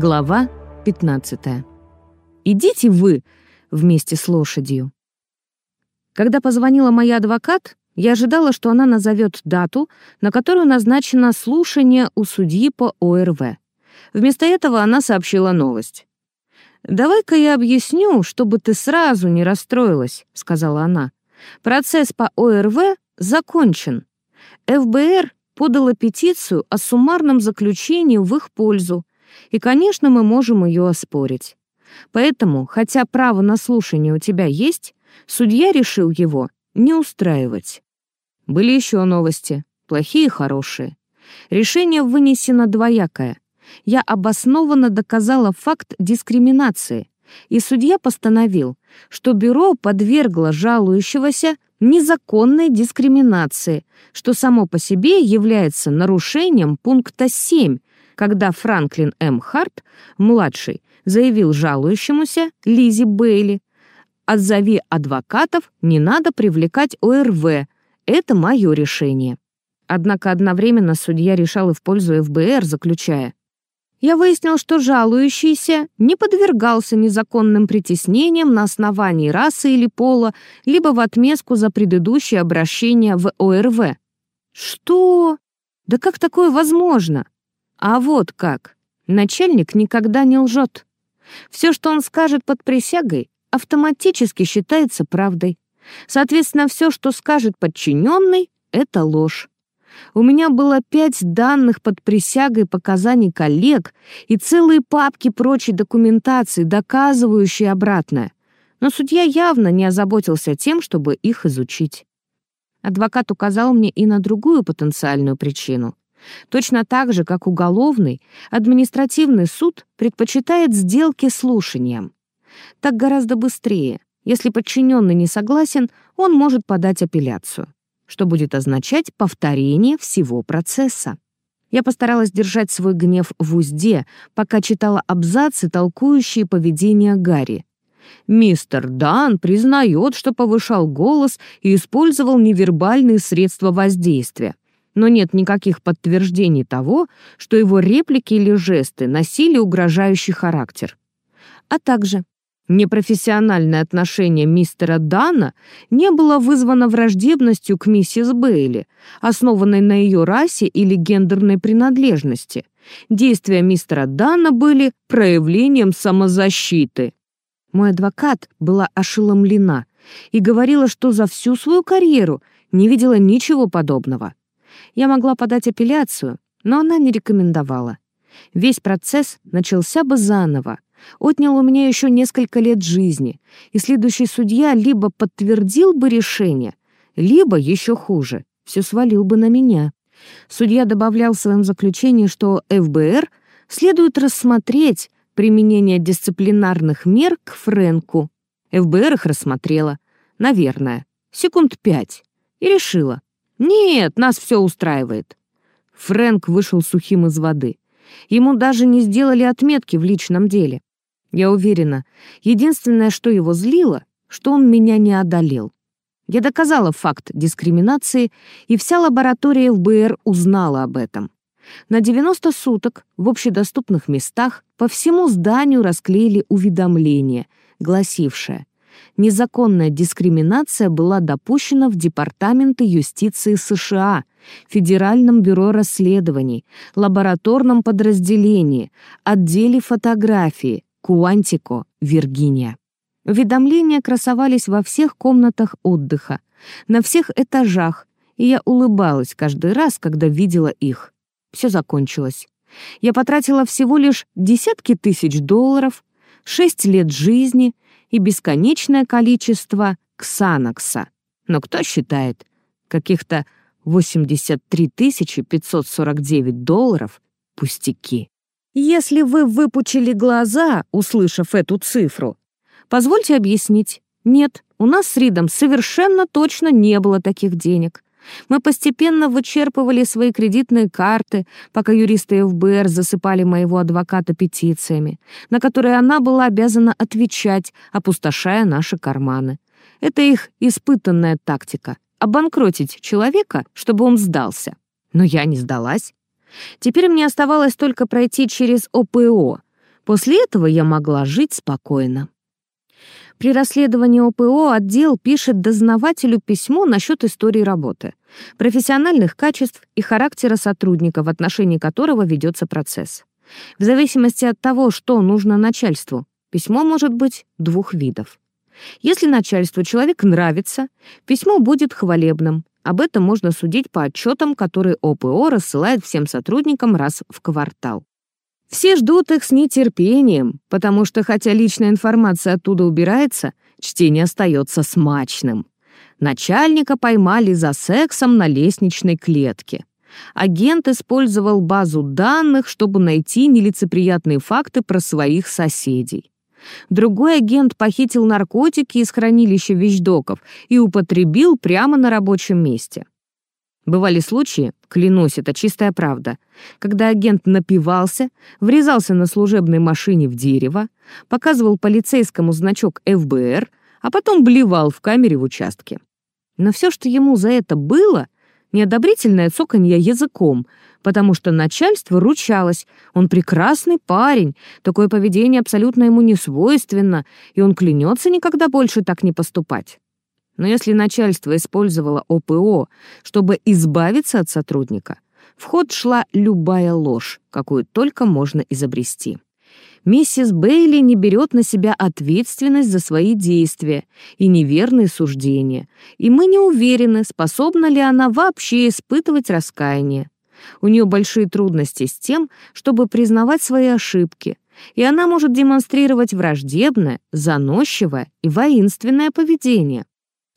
Глава 15. «Идите вы вместе с лошадью». Когда позвонила моя адвокат, я ожидала, что она назовет дату, на которую назначено слушание у судьи по ОРВ. Вместо этого она сообщила новость. «Давай-ка я объясню, чтобы ты сразу не расстроилась», — сказала она. «Процесс по ОРВ закончен. ФБР подала петицию о суммарном заключении в их пользу, и, конечно, мы можем ее оспорить. Поэтому, хотя право на слушание у тебя есть, судья решил его не устраивать. Были еще новости, плохие и хорошие. Решение вынесено двоякое. Я обоснованно доказала факт дискриминации, и судья постановил, что бюро подвергло жалующегося незаконной дискриминации, что само по себе является нарушением пункта 7 когда Франклин М. Харт, младший, заявил жалующемуся Лизи Бейли, «Отзови адвокатов, не надо привлекать ОРВ, это мое решение». Однако одновременно судья решал и в пользу ФБР, заключая, я выяснил, что жалующийся не подвергался незаконным притеснениям на основании расы или пола, либо в отместку за предыдущее обращение в ОРВ. Что? Да как такое возможно? А вот как. Начальник никогда не лжет. Все, что он скажет под присягой, автоматически считается правдой. Соответственно, все, что скажет подчиненный, это ложь. У меня было пять данных под присягой показаний коллег и целые папки прочей документации, доказывающей обратное. Но судья явно не озаботился тем, чтобы их изучить. Адвокат указал мне и на другую потенциальную причину. Точно так же, как уголовный, административный суд предпочитает сделки слушанием. Так гораздо быстрее. Если подчиненный не согласен, он может подать апелляцию, что будет означать повторение всего процесса. Я постаралась держать свой гнев в узде, пока читала абзацы, толкующие поведение Гарри. Мистер Дан признает, что повышал голос и использовал невербальные средства воздействия но нет никаких подтверждений того, что его реплики или жесты носили угрожающий характер. А также непрофессиональное отношение мистера Дана не было вызвано враждебностью к миссис Бейли, основанной на ее расе или гендерной принадлежности. Действия мистера Дана были проявлением самозащиты. Мой адвокат была ошеломлена и говорила, что за всю свою карьеру не видела ничего подобного. Я могла подать апелляцию, но она не рекомендовала. Весь процесс начался бы заново, отнял у меня еще несколько лет жизни, и следующий судья либо подтвердил бы решение, либо, еще хуже, все свалил бы на меня. Судья добавлял в своем заключении, что ФБР следует рассмотреть применение дисциплинарных мер к Фрэнку. ФБР их рассмотрела, наверное, секунд пять, и решила, «Нет, нас все устраивает». Фрэнк вышел сухим из воды. Ему даже не сделали отметки в личном деле. Я уверена, единственное, что его злило, что он меня не одолел. Я доказала факт дискриминации, и вся лаборатория ФБР узнала об этом. На 90 суток в общедоступных местах по всему зданию расклеили уведомление, гласившее незаконная дискриминация была допущена в Департаменте юстиции США, Федеральном бюро расследований, лабораторном подразделении, отделе фотографии, Куантико, Виргиния. Уведомления красовались во всех комнатах отдыха, на всех этажах, и я улыбалась каждый раз, когда видела их. Все закончилось. Я потратила всего лишь десятки тысяч долларов, шесть лет жизни — и бесконечное количество ксанокса. Но кто считает, каких-то 83 549 долларов — пустяки. Если вы выпучили глаза, услышав эту цифру, позвольте объяснить. Нет, у нас с Ридом совершенно точно не было таких денег. Мы постепенно вычерпывали свои кредитные карты, пока юристы ФБР засыпали моего адвоката петициями, на которые она была обязана отвечать, опустошая наши карманы. Это их испытанная тактика — обанкротить человека, чтобы он сдался. Но я не сдалась. Теперь мне оставалось только пройти через ОПО, После этого я могла жить спокойно. При расследовании ОПО отдел пишет дознавателю письмо насчет истории работы, профессиональных качеств и характера сотрудника, в отношении которого ведется процесс. В зависимости от того, что нужно начальству, письмо может быть двух видов. Если начальству человек нравится, письмо будет хвалебным. Об этом можно судить по отчетам, которые ОПО рассылает всем сотрудникам раз в квартал. Все ждут их с нетерпением, потому что хотя личная информация оттуда убирается, чтение остается смачным. Начальника поймали за сексом на лестничной клетке. Агент использовал базу данных, чтобы найти нелицеприятные факты про своих соседей. Другой агент похитил наркотики из хранилища вещдоков и употребил прямо на рабочем месте. Бывали случаи, клянусь, это чистая правда, когда агент напивался, врезался на служебной машине в дерево, показывал полицейскому значок ФБР, а потом блевал в камере в участке. Но все, что ему за это было, неодобрительное цоканье языком, потому что начальство ручалось. Он прекрасный парень, такое поведение абсолютно ему не свойственно, и он клянется никогда больше так не поступать. Но если начальство использовало ОПО, чтобы избавиться от сотрудника, в ход шла любая ложь, какую только можно изобрести. Миссис Бейли не берет на себя ответственность за свои действия и неверные суждения, и мы не уверены, способна ли она вообще испытывать раскаяние. У нее большие трудности с тем, чтобы признавать свои ошибки, и она может демонстрировать враждебное, заносчивое и воинственное поведение.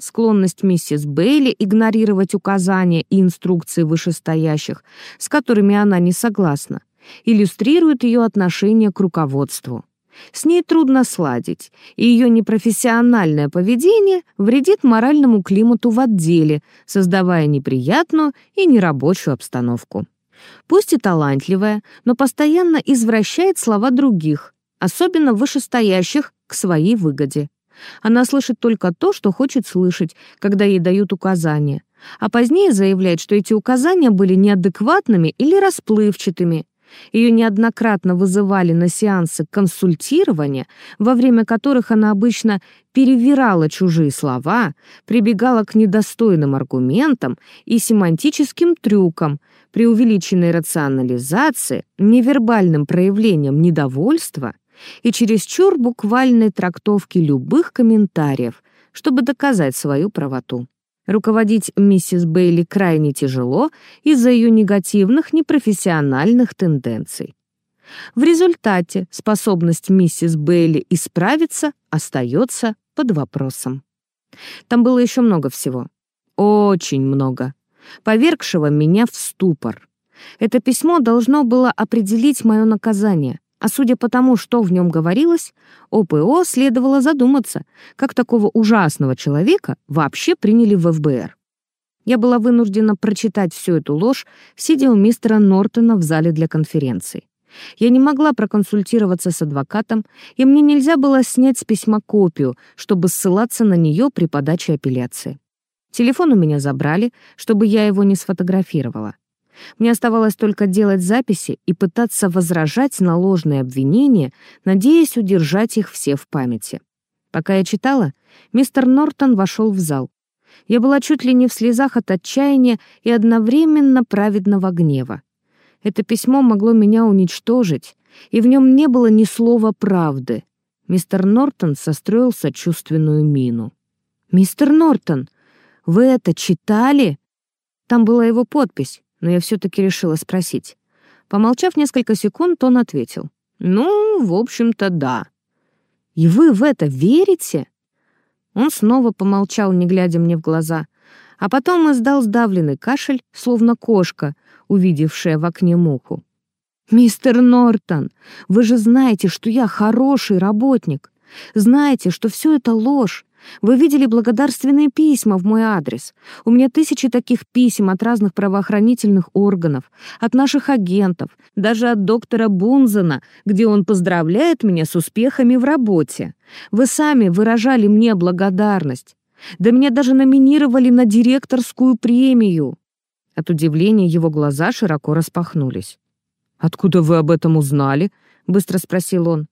Склонность миссис Бейли игнорировать указания и инструкции вышестоящих, с которыми она не согласна, иллюстрирует ее отношение к руководству. С ней трудно сладить, и ее непрофессиональное поведение вредит моральному климату в отделе, создавая неприятную и нерабочую обстановку. Пусть и талантливая, но постоянно извращает слова других, особенно вышестоящих, к своей выгоде. Она слышит только то, что хочет слышать, когда ей дают указания, а позднее заявляет, что эти указания были неадекватными или расплывчатыми, ее неоднократно вызывали на сеансы консультирования, во время которых она обычно перевирала чужие слова, прибегала к недостойным аргументам и семантическим трюкам, при увеличенной рационализации, невербальным проявлением недовольства и чересчур буквальной трактовке любых комментариев, чтобы доказать свою правоту. Руководить миссис Бейли крайне тяжело из-за ее негативных, непрофессиональных тенденций. В результате способность миссис Бейли исправиться остается под вопросом. Там было еще много всего. Очень много. Повергшего меня в ступор. Это письмо должно было определить мое наказание. А судя по тому, что в нем говорилось, ОПО следовало задуматься, как такого ужасного человека вообще приняли в ФБР. Я была вынуждена прочитать всю эту ложь, сидя у мистера Нортона в зале для конференций. Я не могла проконсультироваться с адвокатом, и мне нельзя было снять с письма копию, чтобы ссылаться на нее при подаче апелляции. Телефон у меня забрали, чтобы я его не сфотографировала. Мне оставалось только делать записи и пытаться возражать на ложные обвинения, надеясь удержать их все в памяти. Пока я читала, мистер Нортон вошел в зал. Я была чуть ли не в слезах от отчаяния и одновременно праведного гнева. Это письмо могло меня уничтожить, и в нем не было ни слова правды. Мистер Нортон состроил сочувственную мину. «Мистер Нортон, вы это читали?» Там была его подпись но я все-таки решила спросить. Помолчав несколько секунд, он ответил. «Ну, в общем-то, да». «И вы в это верите?» Он снова помолчал, не глядя мне в глаза, а потом издал сдавленный кашель, словно кошка, увидевшая в окне муху. «Мистер Нортон, вы же знаете, что я хороший работник. Знаете, что все это ложь, вы видели благодарственные письма в мой адрес. У меня тысячи таких писем от разных правоохранительных органов, от наших агентов, даже от доктора Бунзена, где он поздравляет меня с успехами в работе. Вы сами выражали мне благодарность. Да меня даже номинировали на директорскую премию». От удивления его глаза широко распахнулись. «Откуда вы об этом узнали?» — быстро спросил он.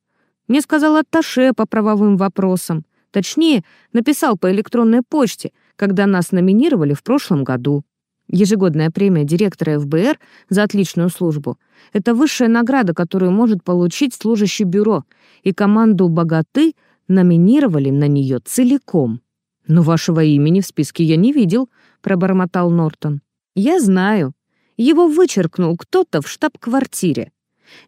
«Мне сказал атташе по правовым вопросам. Точнее, написал по электронной почте, когда нас номинировали в прошлом году. Ежегодная премия директора ФБР за отличную службу — это высшая награда, которую может получить служащий бюро, и команду «Богаты» номинировали на нее целиком. «Но вашего имени в списке я не видел», — пробормотал Нортон. «Я знаю. Его вычеркнул кто-то в штаб-квартире.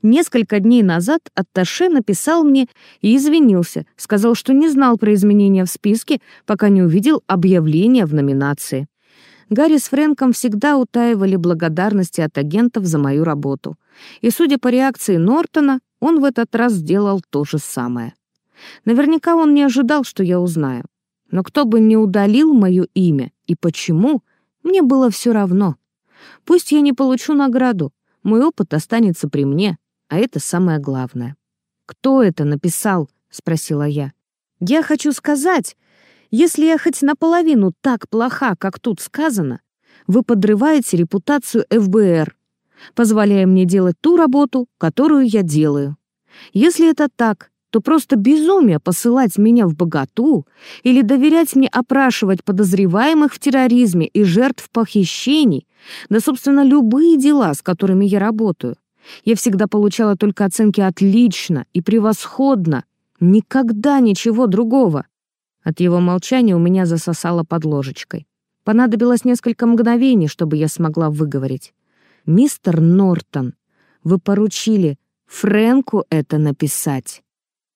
Несколько дней назад Атташе написал мне и извинился, сказал, что не знал про изменения в списке, пока не увидел объявление в номинации. Гарри с Фрэнком всегда утаивали благодарности от агентов за мою работу. И, судя по реакции Нортона, он в этот раз сделал то же самое. Наверняка он не ожидал, что я узнаю. Но кто бы не удалил мое имя и почему, мне было все равно. Пусть я не получу награду, мой опыт останется при мне, а это самое главное. «Кто это написал?» — спросила я. «Я хочу сказать, если я хоть наполовину так плоха, как тут сказано, вы подрываете репутацию ФБР, позволяя мне делать ту работу, которую я делаю. Если это так, то просто безумие посылать меня в богату или доверять мне опрашивать подозреваемых в терроризме и жертв похищений, да, собственно, любые дела, с которыми я работаю. Я всегда получала только оценки «отлично» и «превосходно». Никогда ничего другого. От его молчания у меня засосало под ложечкой. Понадобилось несколько мгновений, чтобы я смогла выговорить. «Мистер Нортон, вы поручили Фрэнку это написать».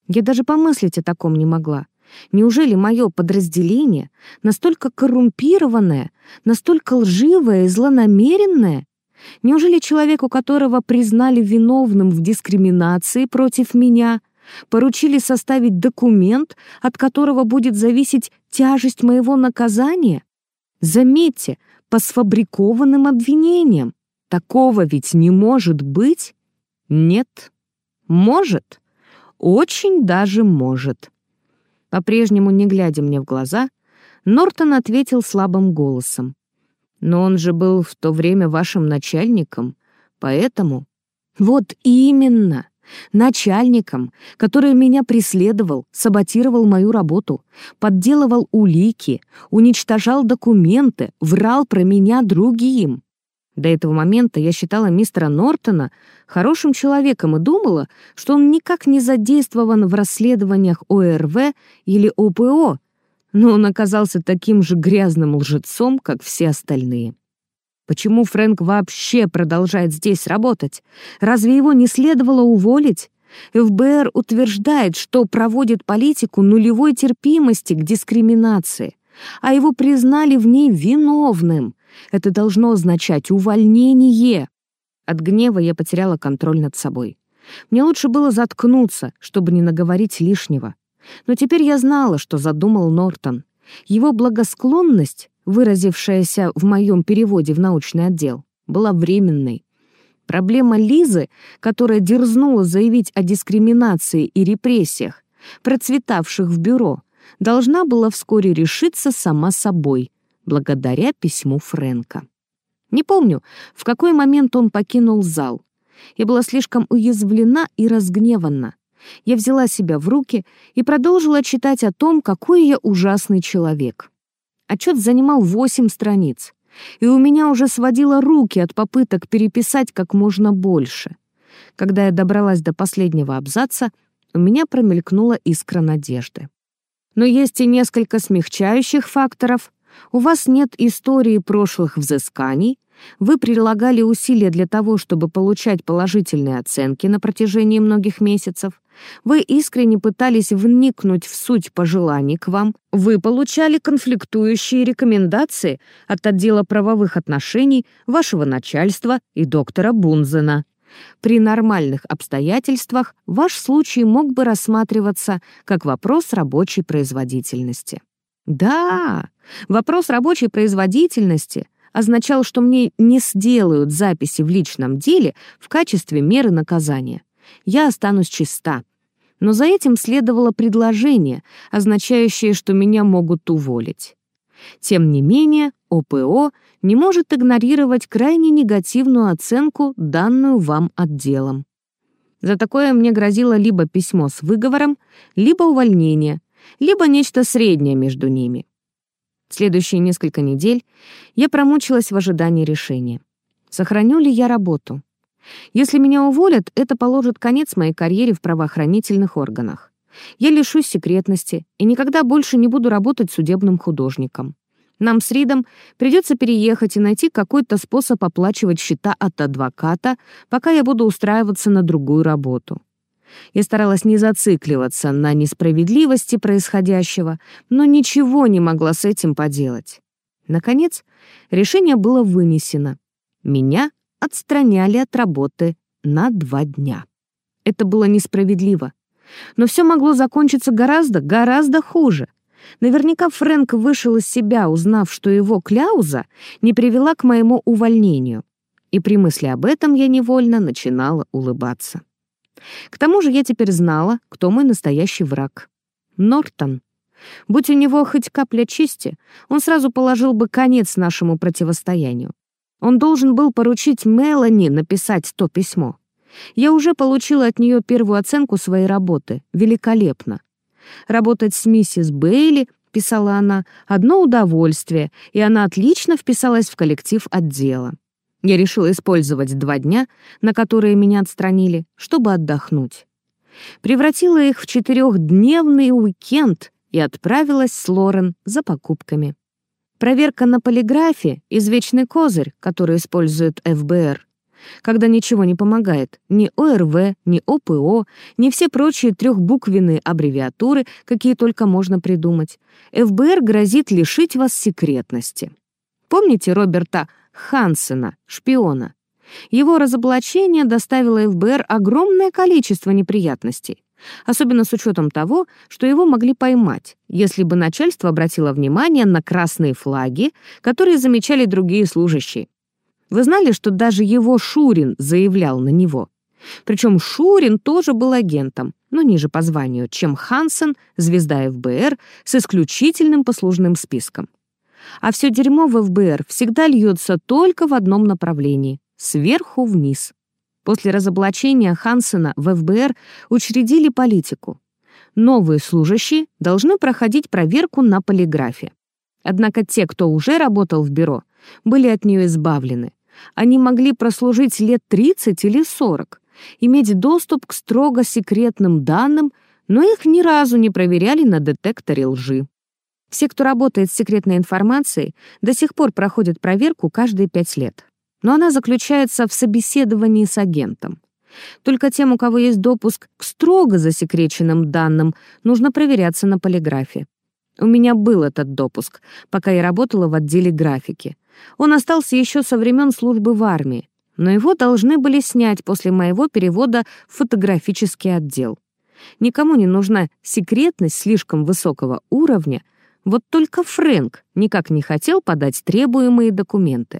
Я даже помыслить о таком не могла. Неужели мое подразделение настолько коррумпированное, настолько лживое и злонамеренное? Неужели человек, у которого признали виновным в дискриминации против меня, поручили составить документ, от которого будет зависеть тяжесть моего наказания? Заметьте, по сфабрикованным обвинениям. Такого ведь не может быть? Нет. Может. Очень даже может. По-прежнему, не глядя мне в глаза, Нортон ответил слабым голосом. «Но он же был в то время вашим начальником, поэтому...» «Вот именно! Начальником, который меня преследовал, саботировал мою работу, подделывал улики, уничтожал документы, врал про меня другим. До этого момента я считала мистера Нортона хорошим человеком и думала, что он никак не задействован в расследованиях ОРВ или ОПО, но он оказался таким же грязным лжецом, как все остальные. Почему Фрэнк вообще продолжает здесь работать? Разве его не следовало уволить? ФБР утверждает, что проводит политику нулевой терпимости к дискриминации, а его признали в ней виновным — это должно означать увольнение. От гнева я потеряла контроль над собой. Мне лучше было заткнуться, чтобы не наговорить лишнего. Но теперь я знала, что задумал Нортон. Его благосклонность, выразившаяся в моем переводе в научный отдел, была временной. Проблема Лизы, которая дерзнула заявить о дискриминации и репрессиях, процветавших в бюро, должна была вскоре решиться сама собой, благодаря письму Фрэнка. Не помню, в какой момент он покинул зал. Я была слишком уязвлена и разгневана. Я взяла себя в руки и продолжила читать о том, какой я ужасный человек. Отчет занимал восемь страниц, и у меня уже сводило руки от попыток переписать как можно больше. Когда я добралась до последнего абзаца, у меня промелькнула искра надежды. Но есть и несколько смягчающих факторов, у вас нет истории прошлых взысканий, вы прилагали усилия для того, чтобы получать положительные оценки на протяжении многих месяцев, вы искренне пытались вникнуть в суть пожеланий к вам, вы получали конфликтующие рекомендации от отдела правовых отношений вашего начальства и доктора Бунзена. При нормальных обстоятельствах ваш случай мог бы рассматриваться как вопрос рабочей производительности. Да, вопрос рабочей производительности означал, что мне не сделают записи в личном деле в качестве меры наказания. Я останусь чиста. Но за этим следовало предложение, означающее, что меня могут уволить. Тем не менее, ОПО не может игнорировать крайне негативную оценку, данную вам отделом. За такое мне грозило либо письмо с выговором, либо увольнение, либо нечто среднее между ними. Следующие несколько недель я промучилась в ожидании решения. Сохраню ли я работу? Если меня уволят, это положит конец моей карьере в правоохранительных органах. Я лишусь секретности и никогда больше не буду работать судебным художником. Нам с Ридом придется переехать и найти какой-то способ оплачивать счета от адвоката, пока я буду устраиваться на другую работу. Я старалась не зацикливаться на несправедливости происходящего, но ничего не могла с этим поделать. Наконец, решение было вынесено. Меня отстраняли от работы на два дня. Это было несправедливо. Но все могло закончиться гораздо, гораздо хуже. Наверняка Фрэнк вышел из себя, узнав, что его кляуза не привела к моему увольнению. И при мысли об этом я невольно начинала улыбаться. К тому же я теперь знала, кто мой настоящий враг. Нортон. Будь у него хоть капля чести, он сразу положил бы конец нашему противостоянию. Он должен был поручить Мелани написать то письмо. Я уже получила от нее первую оценку своей работы. Великолепно. Работать с миссис Бейли, писала она, одно удовольствие, и она отлично вписалась в коллектив отдела. Я решила использовать два дня, на которые меня отстранили, чтобы отдохнуть. Превратила их в четырехдневный уикенд и отправилась с Лорен за покупками. Проверка на полиграфе — извечный козырь, который использует ФБР. Когда ничего не помогает, ни ОРВ, ни ОПО, ни все прочие трехбуквенные аббревиатуры, какие только можно придумать, ФБР грозит лишить вас секретности. Помните Роберта Хансена, шпиона? Его разоблачение доставило ФБР огромное количество неприятностей, особенно с учетом того, что его могли поймать, если бы начальство обратило внимание на красные флаги, которые замечали другие служащие. Вы знали, что даже его Шурин заявлял на него? Причем Шурин тоже был агентом, но ниже по званию, чем Хансен, звезда ФБР, с исключительным послужным списком. А все дерьмо в ФБР всегда льется только в одном направлении — сверху вниз. После разоблачения Хансена в ФБР учредили политику. Новые служащие должны проходить проверку на полиграфе. Однако те, кто уже работал в бюро, были от нее избавлены. Они могли прослужить лет 30 или 40, иметь доступ к строго секретным данным, но их ни разу не проверяли на детекторе лжи. Все, кто работает с секретной информацией, до сих пор проходят проверку каждые пять лет. Но она заключается в собеседовании с агентом. Только тем, у кого есть допуск к строго засекреченным данным, нужно проверяться на полиграфе. У меня был этот допуск, пока я работала в отделе графики. Он остался еще со времен службы в армии, но его должны были снять после моего перевода в фотографический отдел. Никому не нужна секретность слишком высокого уровня, вот только Фрэнк никак не хотел подать требуемые документы.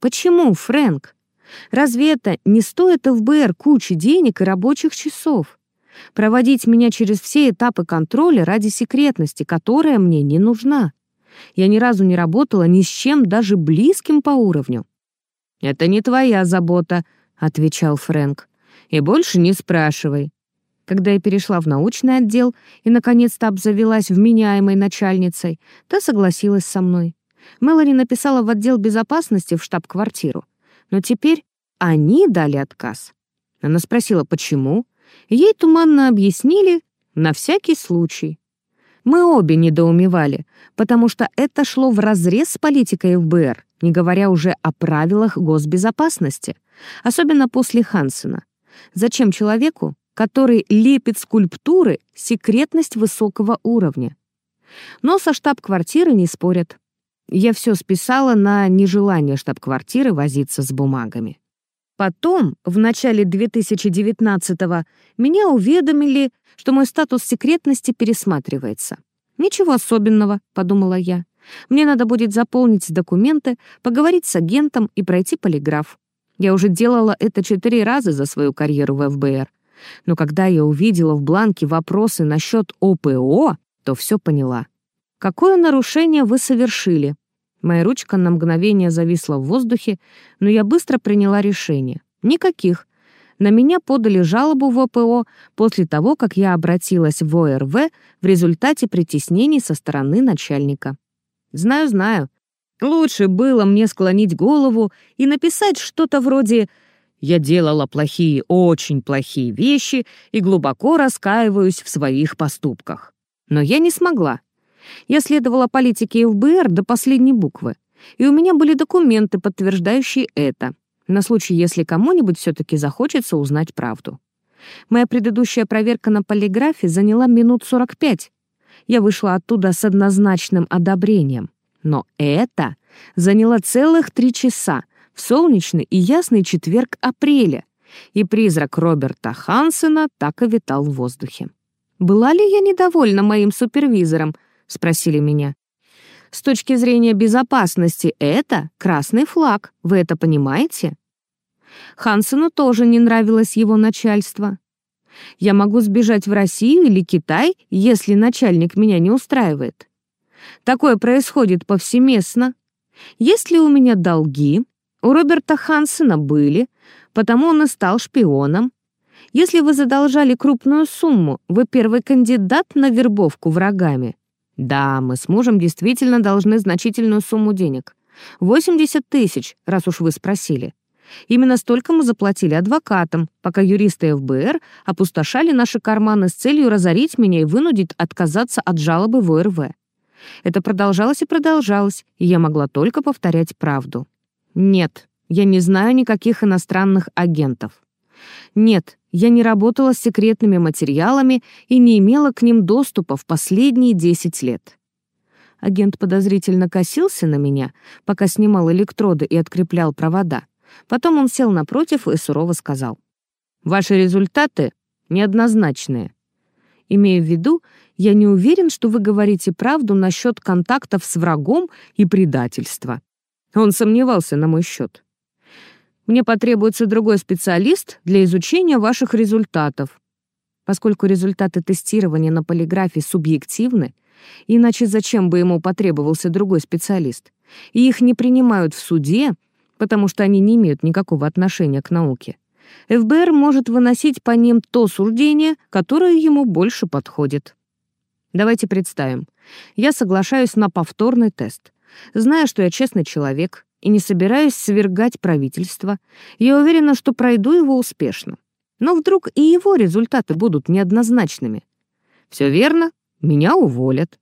Почему, Фрэнк? Разве это не стоит ФБР кучи денег и рабочих часов? проводить меня через все этапы контроля ради секретности, которая мне не нужна. Я ни разу не работала ни с чем даже близким по уровню. «Это не твоя забота», — отвечал Фрэнк. «И больше не спрашивай». Когда я перешла в научный отдел и, наконец-то, обзавелась вменяемой начальницей, та согласилась со мной. Мелани написала в отдел безопасности в штаб-квартиру. Но теперь они дали отказ. Она спросила, почему, Ей туманно объяснили «на всякий случай». Мы обе недоумевали, потому что это шло вразрез с политикой ФБР, не говоря уже о правилах госбезопасности, особенно после Хансена. Зачем человеку, который лепит скульптуры, секретность высокого уровня? Но со штаб-квартиры не спорят. Я все списала на нежелание штаб-квартиры возиться с бумагами. Потом, в начале 2019-го, меня уведомили, что мой статус секретности пересматривается. «Ничего особенного», — подумала я. «Мне надо будет заполнить документы, поговорить с агентом и пройти полиграф. Я уже делала это четыре раза за свою карьеру в ФБР. Но когда я увидела в бланке вопросы насчет ОПО, то все поняла. Какое нарушение вы совершили? Моя ручка на мгновение зависла в воздухе, но я быстро приняла решение. Никаких. На меня подали жалобу в ОПО после того, как я обратилась в ОРВ в результате притеснений со стороны начальника. Знаю, знаю. Лучше было мне склонить голову и написать что-то вроде «Я делала плохие, очень плохие вещи и глубоко раскаиваюсь в своих поступках». Но я не смогла. Я следовала политике ФБР до последней буквы, и у меня были документы, подтверждающие это на случай, если кому-нибудь все-таки захочется узнать правду. Моя предыдущая проверка на полиграфе заняла минут 45. Я вышла оттуда с однозначным одобрением. Но это заняло целых три часа в солнечный и ясный четверг апреля, и призрак Роберта Хансена так и витал в воздухе. «Была ли я недовольна моим супервизором?» — спросили меня. С точки зрения безопасности это красный флаг, вы это понимаете? Хансену тоже не нравилось его начальство. Я могу сбежать в Россию или Китай, если начальник меня не устраивает. Такое происходит повсеместно. Если у меня долги, у Роберта Хансена были, потому он и стал шпионом. Если вы задолжали крупную сумму, вы первый кандидат на вербовку врагами. Да, мы с мужем действительно должны значительную сумму денег. 80 тысяч, раз уж вы спросили. Именно столько мы заплатили адвокатам, пока юристы ФБР опустошали наши карманы с целью разорить меня и вынудить отказаться от жалобы в ОРВ. Это продолжалось и продолжалось, и я могла только повторять правду. Нет, я не знаю никаких иностранных агентов. Нет, я не работала с секретными материалами и не имела к ним доступа в последние 10 лет. Агент подозрительно косился на меня, пока снимал электроды и откреплял провода. Потом он сел напротив и сурово сказал. «Ваши результаты неоднозначные. Имея в виду, я не уверен, что вы говорите правду насчет контактов с врагом и предательства». Он сомневался на мой счет. Мне потребуется другой специалист для изучения ваших результатов. Поскольку результаты тестирования на полиграфе субъективны, иначе зачем бы ему потребовался другой специалист? И их не принимают в суде, потому что они не имеют никакого отношения к науке. ФБР может выносить по ним то суждение, которое ему больше подходит. Давайте представим. Я соглашаюсь на повторный тест. Зная, что я честный человек, и не собираюсь свергать правительство. Я уверена, что пройду его успешно. Но вдруг и его результаты будут неоднозначными. Все верно, меня уволят.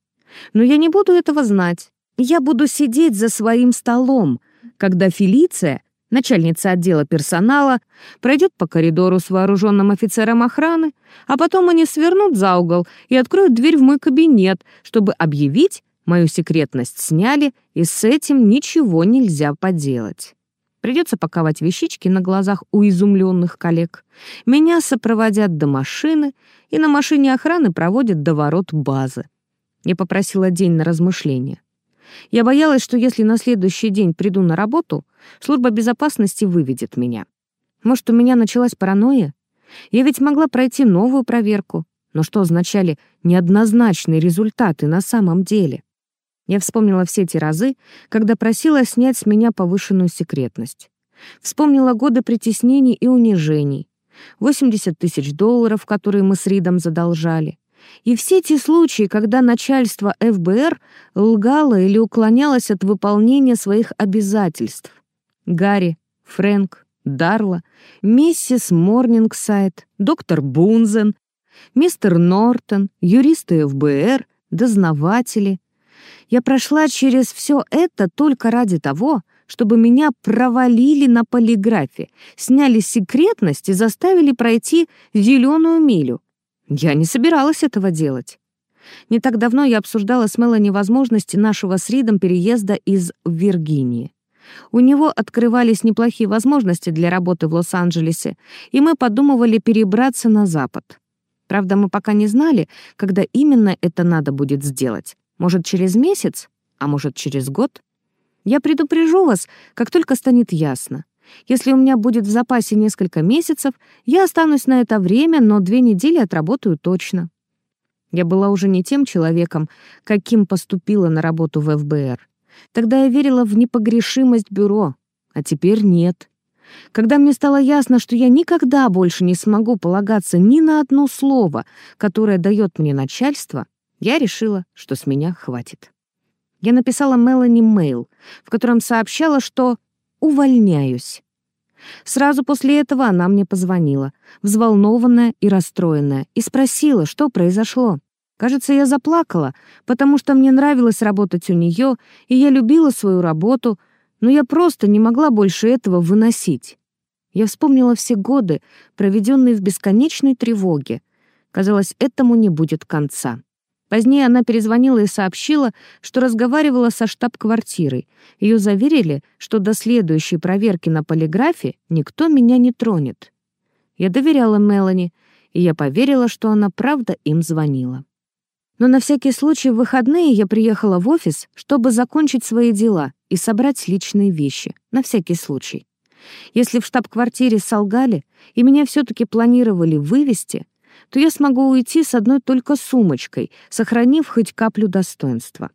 Но я не буду этого знать. Я буду сидеть за своим столом, когда Фелиция, начальница отдела персонала, пройдет по коридору с вооруженным офицером охраны, а потом они свернут за угол и откроют дверь в мой кабинет, чтобы объявить, Мою секретность сняли, и с этим ничего нельзя поделать. Придется паковать вещички на глазах у изумленных коллег. Меня сопроводят до машины, и на машине охраны проводят до ворот базы. Я попросила день на размышление. Я боялась, что если на следующий день приду на работу, служба безопасности выведет меня. Может, у меня началась паранойя? Я ведь могла пройти новую проверку. Но что означали неоднозначные результаты на самом деле? Я вспомнила все те разы, когда просила снять с меня повышенную секретность. Вспомнила годы притеснений и унижений, 80 тысяч долларов, которые мы с Ридом задолжали. И все те случаи, когда начальство ФБР лгало или уклонялось от выполнения своих обязательств. Гарри, Фрэнк, Дарла, миссис Морнингсайд, доктор Бунзен, мистер Нортон, юристы ФБР, дознаватели — я прошла через все это только ради того, чтобы меня провалили на полиграфе, сняли секретность и заставили пройти зеленую милю. Я не собиралась этого делать. Не так давно я обсуждала с Мелани возможности нашего с Ридом переезда из Виргинии. У него открывались неплохие возможности для работы в Лос-Анджелесе, и мы подумывали перебраться на запад. Правда, мы пока не знали, когда именно это надо будет сделать. Может, через месяц, а может, через год? Я предупрежу вас, как только станет ясно. Если у меня будет в запасе несколько месяцев, я останусь на это время, но две недели отработаю точно. Я была уже не тем человеком, каким поступила на работу в ФБР. Тогда я верила в непогрешимость бюро, а теперь нет. Когда мне стало ясно, что я никогда больше не смогу полагаться ни на одно слово, которое дает мне начальство, я решила, что с меня хватит. Я написала Мелани мейл, в котором сообщала, что увольняюсь. Сразу после этого она мне позвонила, взволнованная и расстроенная, и спросила, что произошло. Кажется, я заплакала, потому что мне нравилось работать у нее, и я любила свою работу, но я просто не могла больше этого выносить. Я вспомнила все годы, проведенные в бесконечной тревоге. Казалось, этому не будет конца. Позднее она перезвонила и сообщила, что разговаривала со штаб-квартирой. Ее заверили, что до следующей проверки на полиграфе никто меня не тронет. Я доверяла Мелани, и я поверила, что она правда им звонила. Но на всякий случай в выходные я приехала в офис, чтобы закончить свои дела и собрать личные вещи, на всякий случай. Если в штаб-квартире солгали и меня все-таки планировали вывести, то я смогу уйти с одной только сумочкой, сохранив хоть каплю достоинства.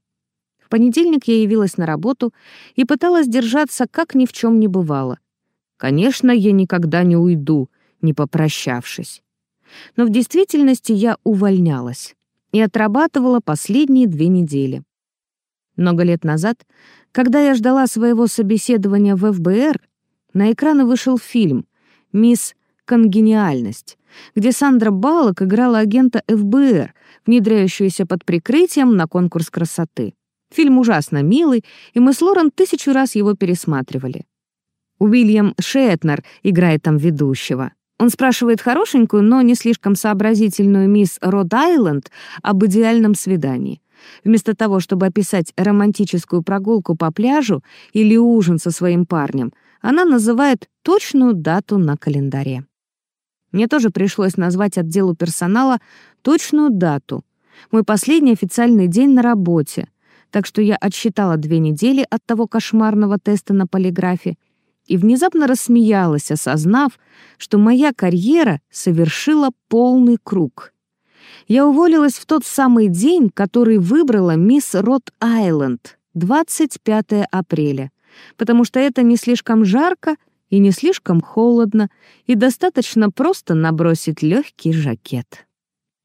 В понедельник я явилась на работу и пыталась держаться, как ни в чем не бывало. Конечно, я никогда не уйду, не попрощавшись. Но в действительности я увольнялась и отрабатывала последние две недели. Много лет назад, когда я ждала своего собеседования в ФБР, на экраны вышел фильм «Мисс Конгениальность», где Сандра Балок играла агента ФБР, внедряющуюся под прикрытием на конкурс красоты. Фильм ужасно милый, и мы с Лорен тысячу раз его пересматривали. Уильям Шетнер играет там ведущего. Он спрашивает хорошенькую, но не слишком сообразительную мисс Род-Айленд об идеальном свидании. Вместо того, чтобы описать романтическую прогулку по пляжу или ужин со своим парнем, она называет точную дату на календаре. Мне тоже пришлось назвать отделу персонала точную дату. Мой последний официальный день на работе. Так что я отсчитала две недели от того кошмарного теста на полиграфе и внезапно рассмеялась, осознав, что моя карьера совершила полный круг. Я уволилась в тот самый день, который выбрала мисс Рот-Айленд, 25 апреля, потому что это не слишком жарко и не слишком холодно, и достаточно просто набросить легкий жакет.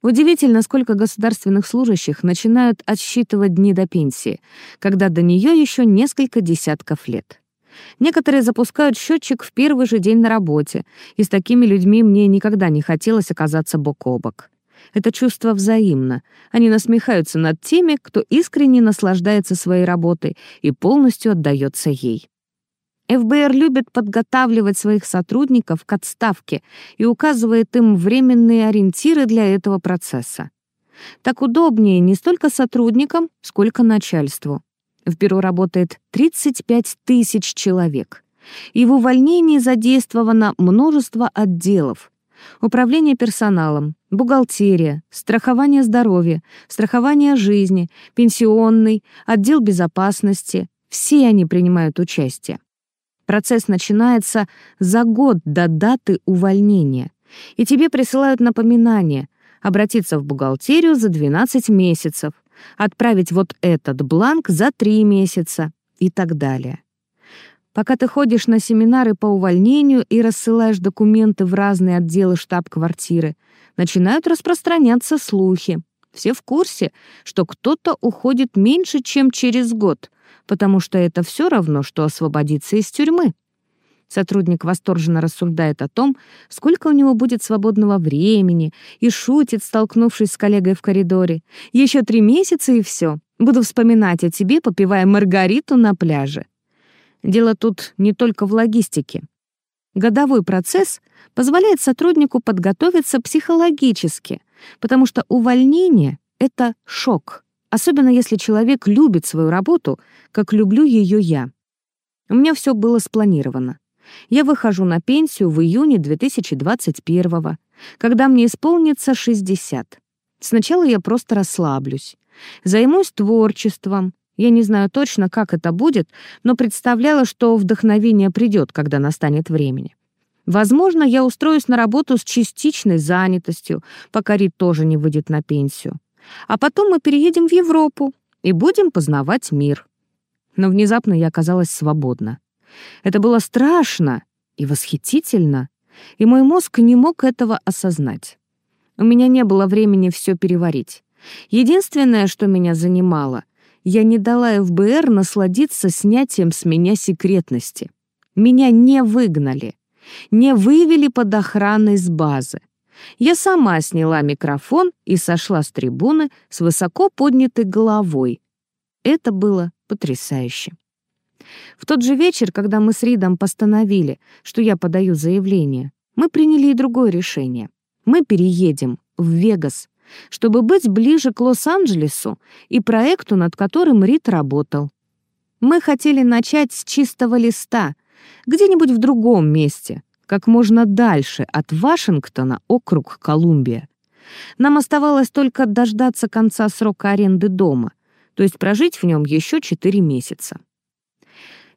Удивительно, сколько государственных служащих начинают отсчитывать дни до пенсии, когда до нее еще несколько десятков лет. Некоторые запускают счетчик в первый же день на работе, и с такими людьми мне никогда не хотелось оказаться бок о бок. Это чувство взаимно. Они насмехаются над теми, кто искренне наслаждается своей работой и полностью отдается ей. ФБР любит подготавливать своих сотрудников к отставке и указывает им временные ориентиры для этого процесса. Так удобнее не столько сотрудникам, сколько начальству. В бюро работает 35 тысяч человек. И в увольнении задействовано множество отделов. Управление персоналом, бухгалтерия, страхование здоровья, страхование жизни, пенсионный, отдел безопасности — все они принимают участие. Процесс начинается за год до даты увольнения, и тебе присылают напоминание обратиться в бухгалтерию за 12 месяцев, отправить вот этот бланк за 3 месяца и так далее. Пока ты ходишь на семинары по увольнению и рассылаешь документы в разные отделы штаб-квартиры, начинают распространяться слухи. Все в курсе, что кто-то уходит меньше, чем через год, потому что это все равно, что освободиться из тюрьмы. Сотрудник восторженно рассуждает о том, сколько у него будет свободного времени, и шутит, столкнувшись с коллегой в коридоре. Еще три месяца и все. Буду вспоминать о тебе, попивая маргариту на пляже. Дело тут не только в логистике. Годовой процесс позволяет сотруднику подготовиться психологически, потому что увольнение — это шок, особенно если человек любит свою работу, как люблю ее я. У меня все было спланировано. Я выхожу на пенсию в июне 2021 когда мне исполнится 60. Сначала я просто расслаблюсь. Займусь творчеством. Я не знаю точно, как это будет, но представляла, что вдохновение придет, когда настанет времени. Возможно, я устроюсь на работу с частичной занятостью, пока Рит тоже не выйдет на пенсию. А потом мы переедем в Европу и будем познавать мир. Но внезапно я оказалась свободна. Это было страшно и восхитительно, и мой мозг не мог этого осознать. У меня не было времени все переварить. Единственное, что меня занимало, я не дала ФБР насладиться снятием с меня секретности. Меня не выгнали, не вывели под охраной с базы. Я сама сняла микрофон и сошла с трибуны с высоко поднятой головой. Это было потрясающе. В тот же вечер, когда мы с Ридом постановили, что я подаю заявление, мы приняли и другое решение. Мы переедем в Вегас, чтобы быть ближе к Лос-Анджелесу и проекту, над которым Рид работал. Мы хотели начать с чистого листа, где-нибудь в другом месте, как можно дальше от Вашингтона, округ Колумбия. Нам оставалось только дождаться конца срока аренды дома, то есть прожить в нем еще 4 месяца.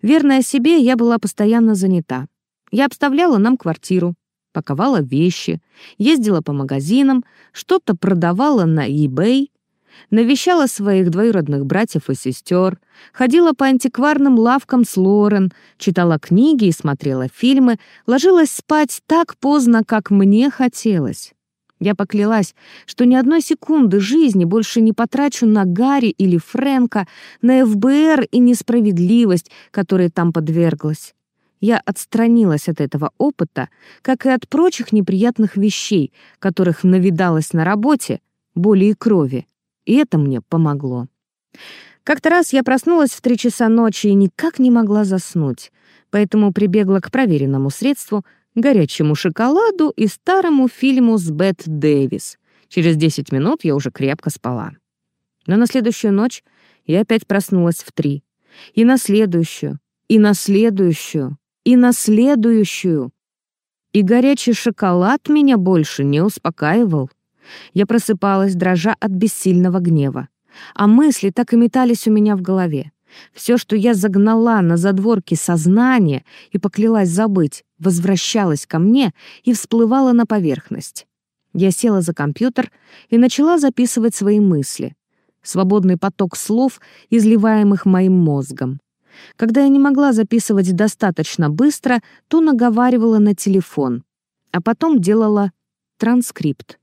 Верная себе, я была постоянно занята. Я обставляла нам квартиру, паковала вещи, ездила по магазинам, что-то продавала на eBay, навещала своих двоюродных братьев и сестер, ходила по антикварным лавкам с Лорен, читала книги и смотрела фильмы, ложилась спать так поздно, как мне хотелось. Я поклялась, что ни одной секунды жизни больше не потрачу на Гарри или Фрэнка, на ФБР и несправедливость, которой там подверглась. Я отстранилась от этого опыта, как и от прочих неприятных вещей, которых навидалась на работе, боли и крови. И это мне помогло. Как-то раз я проснулась в три часа ночи и никак не могла заснуть, поэтому прибегла к проверенному средству — горячему шоколаду и старому фильму с Бет Дэвис. Через 10 минут я уже крепко спала. Но на следующую ночь я опять проснулась в три. И на следующую, и на следующую и на следующую. И горячий шоколад меня больше не успокаивал. Я просыпалась, дрожа от бессильного гнева. А мысли так и метались у меня в голове. Все, что я загнала на задворки сознания и поклялась забыть, возвращалось ко мне и всплывало на поверхность. Я села за компьютер и начала записывать свои мысли. Свободный поток слов, изливаемых моим мозгом. Когда я не могла записывать достаточно быстро, то наговаривала на телефон, а потом делала транскрипт.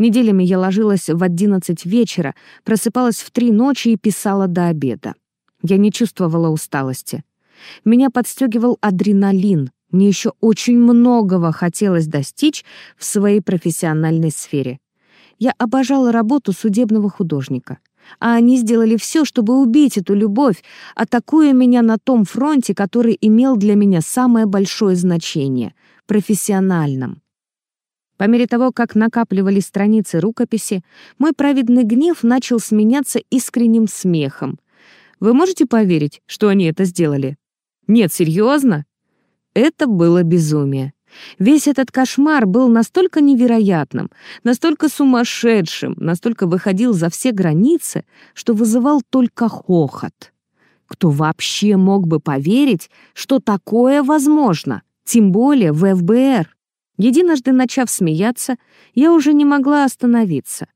Неделями я ложилась в 11 вечера, просыпалась в 3 ночи и писала до обеда. Я не чувствовала усталости. Меня подстегивал адреналин. Мне еще очень многого хотелось достичь в своей профессиональной сфере. Я обожала работу судебного художника — а они сделали все, чтобы убить эту любовь, атакуя меня на том фронте, который имел для меня самое большое значение — профессиональном. По мере того, как накапливались страницы рукописи, мой праведный гнев начал сменяться искренним смехом. Вы можете поверить, что они это сделали? Нет, серьезно? Это было безумие. Весь этот кошмар был настолько невероятным, настолько сумасшедшим, настолько выходил за все границы, что вызывал только хохот. Кто вообще мог бы поверить, что такое возможно, тем более в ФБР? Единожды начав смеяться, я уже не могла остановиться.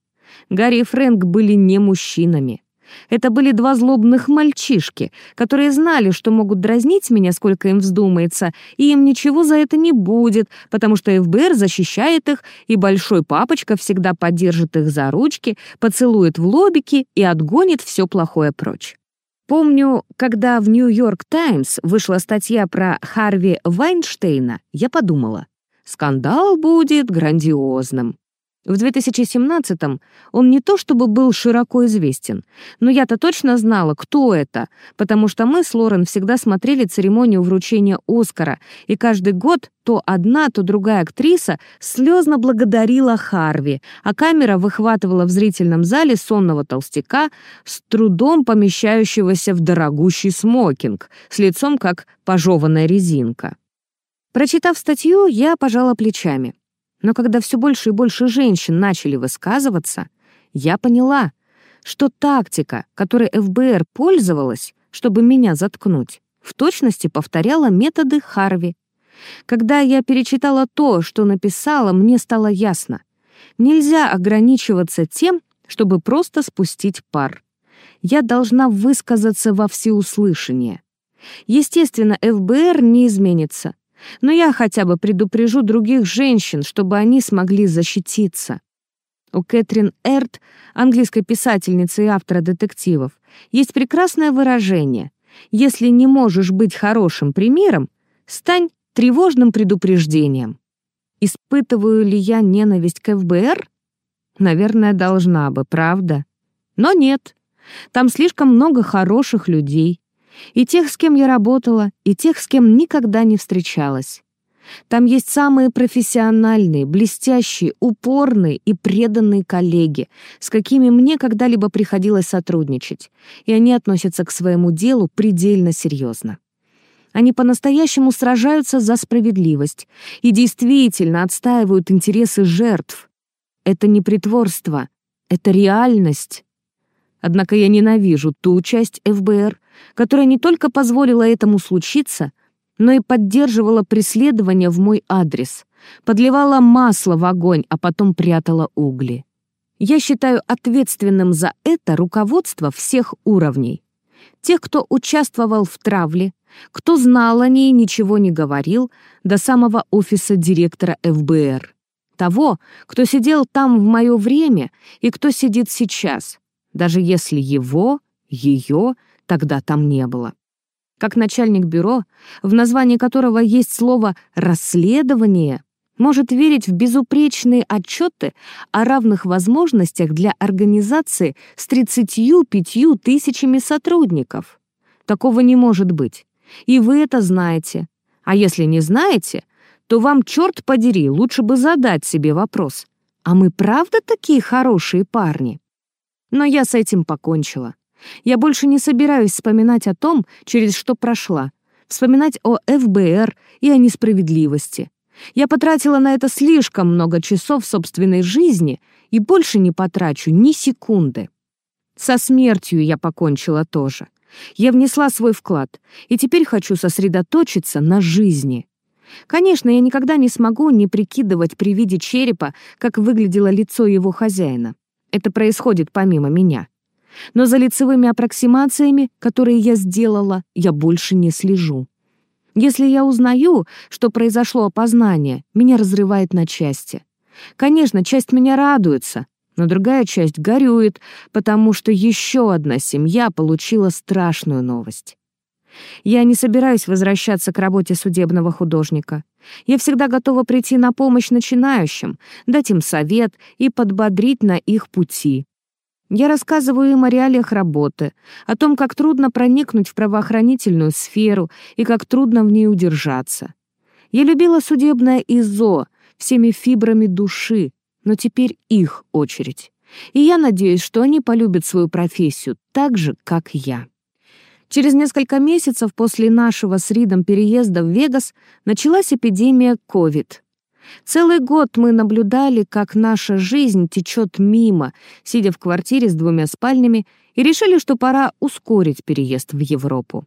Гарри и Фрэнк были не мужчинами. Это были два злобных мальчишки, которые знали, что могут дразнить меня, сколько им вздумается, и им ничего за это не будет, потому что ФБР защищает их, и большой папочка всегда поддержит их за ручки, поцелует в лобики и отгонит все плохое прочь. Помню, когда в «Нью-Йорк Таймс» вышла статья про Харви Вайнштейна, я подумала, скандал будет грандиозным. В 2017-м он не то чтобы был широко известен, но я-то точно знала, кто это, потому что мы с Лорен всегда смотрели церемонию вручения Оскара, и каждый год то одна, то другая актриса слезно благодарила Харви, а камера выхватывала в зрительном зале сонного толстяка с трудом помещающегося в дорогущий смокинг, с лицом как пожеванная резинка. Прочитав статью, я пожала плечами. Но когда все больше и больше женщин начали высказываться, я поняла, что тактика, которой ФБР пользовалась, чтобы меня заткнуть, в точности повторяла методы Харви. Когда я перечитала то, что написала, мне стало ясно. Нельзя ограничиваться тем, чтобы просто спустить пар. Я должна высказаться во всеуслышание. Естественно, ФБР не изменится. Но я хотя бы предупрежу других женщин, чтобы они смогли защититься. У Кэтрин Эрт, английской писательницы и автора детективов, есть прекрасное выражение «Если не можешь быть хорошим примером, стань тревожным предупреждением». Испытываю ли я ненависть к ФБР? Наверное, должна бы, правда? Но нет. Там слишком много хороших людей. И тех, с кем я работала, и тех, с кем никогда не встречалась. Там есть самые профессиональные, блестящие, упорные и преданные коллеги, с какими мне когда-либо приходилось сотрудничать, и они относятся к своему делу предельно серьезно. Они по-настоящему сражаются за справедливость и действительно отстаивают интересы жертв. Это не притворство, это реальность. Однако я ненавижу ту часть ФБР, которая не только позволила этому случиться, но и поддерживала преследование в мой адрес, подливала масло в огонь, а потом прятала угли. Я считаю ответственным за это руководство всех уровней. Тех, кто участвовал в травле, кто знал о ней ничего не говорил, до самого офиса директора ФБР. Того, кто сидел там в мое время и кто сидит сейчас, даже если его, ее тогда там не было. Как начальник бюро, в названии которого есть слово «расследование», может верить в безупречные отчеты о равных возможностях для организации с 35 тысячами сотрудников. Такого не может быть. И вы это знаете. А если не знаете, то вам, черт подери, лучше бы задать себе вопрос. А мы правда такие хорошие парни? Но я с этим покончила. Я больше не собираюсь вспоминать о том, через что прошла, вспоминать о ФБР и о несправедливости. Я потратила на это слишком много часов собственной жизни и больше не потрачу ни секунды. Со смертью я покончила тоже. Я внесла свой вклад, и теперь хочу сосредоточиться на жизни. Конечно, я никогда не смогу не прикидывать при виде черепа, как выглядело лицо его хозяина. Это происходит помимо меня. Но за лицевыми аппроксимациями, которые я сделала, я больше не слежу. Если я узнаю, что произошло опознание, меня разрывает на части. Конечно, часть меня радуется, но другая часть горюет, потому что еще одна семья получила страшную новость. Я не собираюсь возвращаться к работе судебного художника. Я всегда готова прийти на помощь начинающим, дать им совет и подбодрить на их пути. Я рассказываю им о реалиях работы, о том, как трудно проникнуть в правоохранительную сферу и как трудно в ней удержаться. Я любила судебное ИЗО всеми фибрами души, но теперь их очередь. И я надеюсь, что они полюбят свою профессию так же, как я. Через несколько месяцев после нашего с Ридом переезда в Вегас началась эпидемия COVID. Целый год мы наблюдали, как наша жизнь течет мимо, сидя в квартире с двумя спальнями, и решили, что пора ускорить переезд в Европу.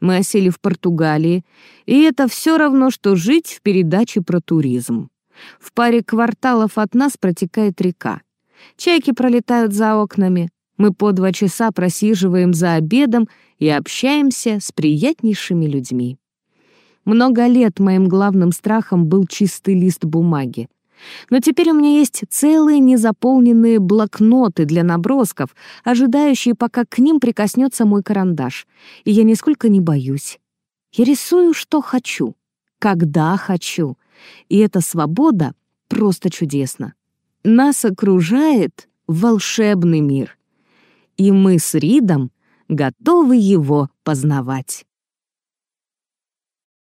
Мы осели в Португалии, и это все равно, что жить в передаче про туризм. В паре кварталов от нас протекает река. Чайки пролетают за окнами, мы по два часа просиживаем за обедом и общаемся с приятнейшими людьми. Много лет моим главным страхом был чистый лист бумаги. Но теперь у меня есть целые незаполненные блокноты для набросков, ожидающие, пока к ним прикоснется мой карандаш. И я нисколько не боюсь. Я рисую, что хочу, когда хочу. И эта свобода просто чудесна. Нас окружает волшебный мир — и мы с Ридом готовы его познавать.